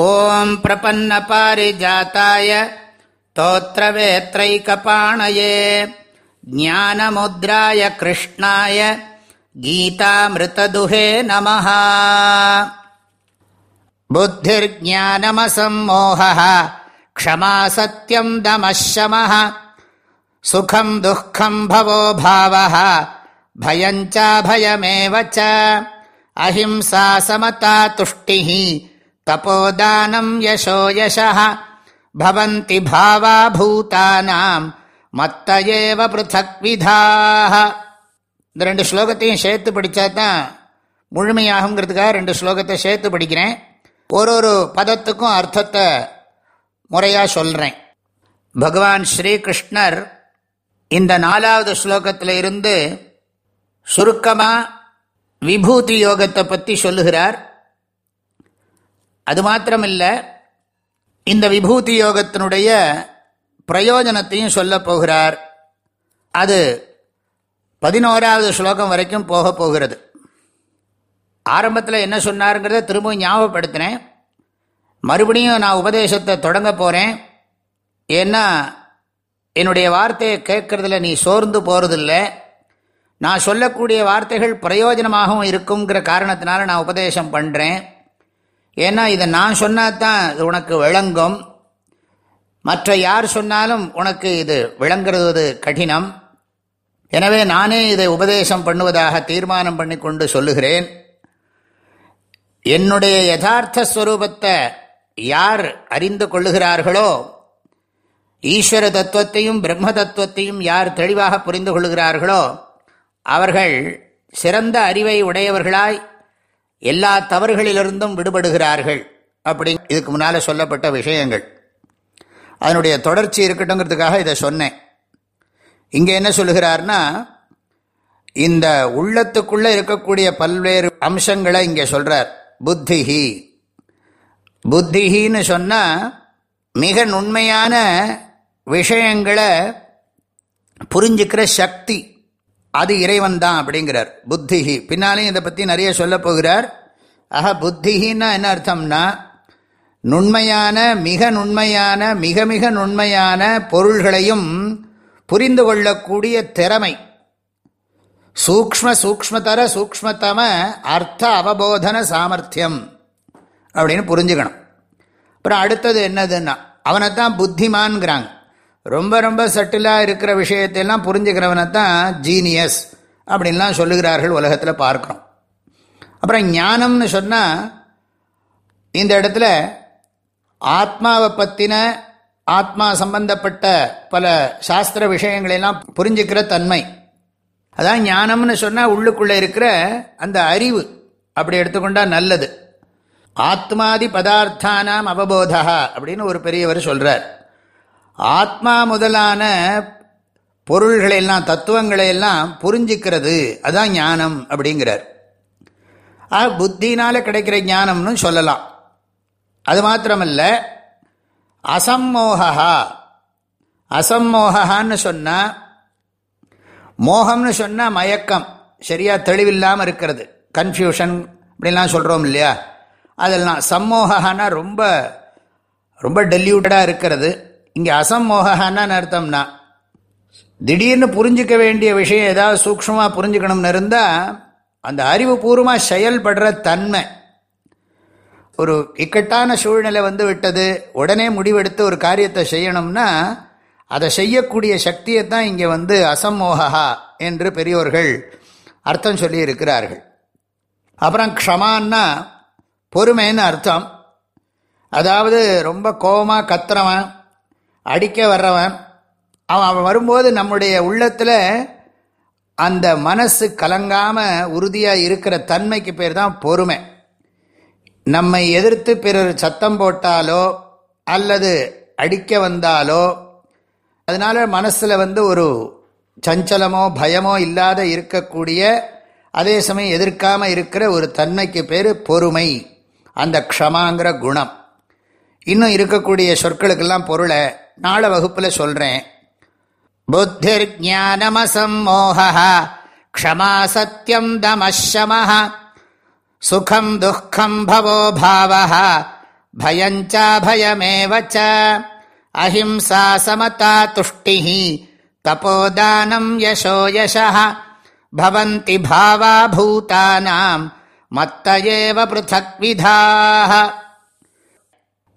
ॐ प्रपन्नपारिजाताय तोत्रवेत्रैकपाणये ज्ञानमुद्राय कृष्णाय गीतामृतदुहे नमः बुद्धिर्ज्ञानमसम्मोहः क्षमा सत्यम् दमः शमः सुखम् दुःखम् भवो भावः भयम् चाभयमेव च अहिंसा समता तुष्टिः தபோதானம் யசோ யசः பவந்தி பாவா பூதானாம் மத்த ஏவ பிருத்தக் விதாக இந்த ரெண்டு ஸ்லோகத்தையும் சேர்த்து படித்தா தான் முழுமையாகுங்கிறதுக்காக ரெண்டு ஸ்லோகத்தை சேர்த்து படிக்கிறேன். ஒரு ஒரு பதத்துக்கும் அர்த்தத்தை முறையாக சொல்கிறேன் பகவான் ஸ்ரீகிருஷ்ணர் இந்த நாலாவது ஸ்லோகத்தில் இருந்து சுருக்கமாக விபூதி யோகத்தை பற்றி சொல்லுகிறார். அது மாத்திரமில்லை இந்த விபூதி யோகத்தினுடைய பிரயோஜனத்தையும் சொல்ல போகிறார். அது பதினோராவது ஸ்லோகம் வரைக்கும் போக போகிறது. ஆரம்பத்தில் என்ன சொன்னாருங்கிறத திரும்பவும் ஞாபகப்படுத்தினேன். மறுபடியும் நான் உபதேசத்தை தொடங்க போகிறேன் ஏன்னா என்னுடைய வார்த்தையை கேட்கறதுல நீ சோர்ந்து போகிறதில்ல நான் சொல்லக்கூடிய வார்த்தைகள் பிரயோஜனமாகவும் இருக்குங்கிற காரணத்தினால நான் உபதேசம் பண்ணுறேன் ஏன்னா இதை நான் சொன்னாதான் இது உனக்கு விளங்கும். மற்ற யார் சொன்னாலும் உனக்கு இது விளங்குறது கடினம். எனவே நானே இதை உபதேசம் பண்ணுவதாக தீர்மானம் பண்ணி கொண்டு சொல்லுகிறேன். என்னுடைய யதார்த்த ஸ்வரூபத்தை யார் அறிந்து கொள்ளுகிறார்களோ ஈஸ்வர தத்துவத்தையும் பிரம்ம தத்துவத்தையும் யார் தெளிவாக புரிந்து கொள்கிறார்களோ அவர்கள் சிறந்த அறிவை உடையவர்களாய் எல்லா தவறுகளிலிருந்தும் விடுபடுகிறார்கள். அப்படி இதுக்கு முன்னால் சொல்லப்பட்ட விஷயங்கள். அதனுடைய தொடர்ச்சி இருக்கட்டுங்கிறதுக்காக இதை சொன்னேன். இங்கே என்ன சொல்கிறார்னா இந்த உள்ளத்துக்குள்ளே இருக்கக்கூடிய பல்வேறு அம்சங்களை இங்கே சொல்கிறார் புத்திஹி. புத்திஹின்னு சொன்னால் மிக நுண்மையான விஷயங்களை புரிஞ்சுக்கிற சக்தி. அது இறைவன் தான் அப்படிங்கிறார். புத்திஹி. பின்னாலையும் இதை பற்றி நிறைய சொல்ல போகிறார். ஆக புத்திஹின்னா என்ன அர்த்தம்னா நுண்மையான மிக நுண்மையான மிக மிக நுண்மையான பொருள்களையும் புரிந்து கொள்ளக்கூடிய திறமை. சூக்ம சூக்மதர சூக்மத்தம அர்த்த அவபோதன சாமர்த்தியம் அப்படின்னு புரிஞ்சுக்கணும். அப்புறம் அடுத்தது என்னதுன்னா அவனை தான் புத்திமான்கிறாங்க. ரொம்ப ரொம்ப சட்டிலாக இருக்கிற விஷயத்தையெல்லாம் புரிஞ்சுக்கிறவனை தான் ஜீனியஸ் அப்படின்லாம் சொல்லுகிறார்கள் உலகத்தில் பார்க்குறோம். அப்புறம் ஞானம்னு சொன்னால் இந்த இடத்துல ஆத்மாவை பற்றின ஆத்மா சம்பந்தப்பட்ட பல சாஸ்திர விஷயங்களெல்லாம் புரிஞ்சுக்கிற தன்மை. அதான் ஞானம்னு சொன்னால் உள்ளுக்குள்ளே இருக்கிற அந்த அறிவு அப்படி எடுத்துக்கொண்டால் நல்லது. ஆத்மாதி பதார்த்தானாம் அவபோதா அப்படின்னு ஒரு பெரியவர் சொல்கிறார் ஆத்மா முதலான பொருள்களையெல்லாம் தத்துவங்களையெல்லாம் புரிஞ்சிக்கிறது. அதுதான் ஞானம் அப்படிங்கிறார். ஆ புத்தினால் கிடைக்கிற ஞானம்னு சொல்லலாம். அது மாத்திரமல்ல அசம்மோகா அசம்மோகான்னு சொன்னால் மோகம்னு சொன்னால் மயக்கம். சரியாக தெளிவில்லாமல் இருக்கிறது. கன்ஃபியூஷன் அப்படிலாம் சொல்கிறோம் இல்லையா? அதெல்லாம் சம்மோகானா ரொம்ப ரொம்ப டெல்யூட்டடாக இருக்கிறது. இங்கே அசம்மோகான்னு அர்த்தம்னா திடீர்னு புரிஞ்சிக்க வேண்டிய விஷயம் ஏதாவது சூக்ஷமாக புரிஞ்சுக்கணும்னு இருந்தால் அந்த அறிவுபூர்வமாக செயல்படுற தன்மை. ஒரு இக்கட்டான சூழ்நிலை வந்து விட்டது உடனே முடிவெடுத்து ஒரு காரியத்தை செய்யணும்னா அதை செய்யக்கூடிய சக்தியை தான் இங்கே வந்து அசம்மோகா என்று பெரியோர்கள் அர்த்தம் சொல்லி இருக்கிறார்கள் அப்புறம் க்ஷமான்னா பொறுமைன்னு அர்த்தம். அதாவது ரொம்ப கோபமாக கத்துறவன் அடிக்க வர்றவன். அவன் அவன் வரும்போது நம்முடைய உள்ளத்தில் அந்த மனசு கலங்காமல் உறுதியாக இருக்கிற தன்மைக்கு பேர் தான் பொறுமை. நம்மை எதிர்த்து பிறர் சத்தம் போட்டாலோ அல்லது அடிக்க வந்தாலோ அதனால் மனசில் வந்து ஒரு சஞ்சலமோ பயமோ இல்லாத இருக்கக்கூடிய அதே சமயம் எதிர்க்காமல் இருக்கிற ஒரு தன்மைக்கு பேர் பொறுமை. அந்த க்ஷமாங்கிற குணம். இன்னும் இருக்கக்கூடிய சொற்களுக்கெல்லாம் பொருளை நாளை வகுப்பில் சொல்கிறேன் புத்திர் ஜானமசம்மோகா க்ஷமா சத்தியம் தமஷம சுகம் துக்கம் பவோ பாவ பயஞ்சபயமேவச்ச அஹிம்சா சமதா துஷ்டி தபோதானம் யசோ யசவந்தி பாவா பூதானாம் மத்த ஏவ பிருத்தக்விதாக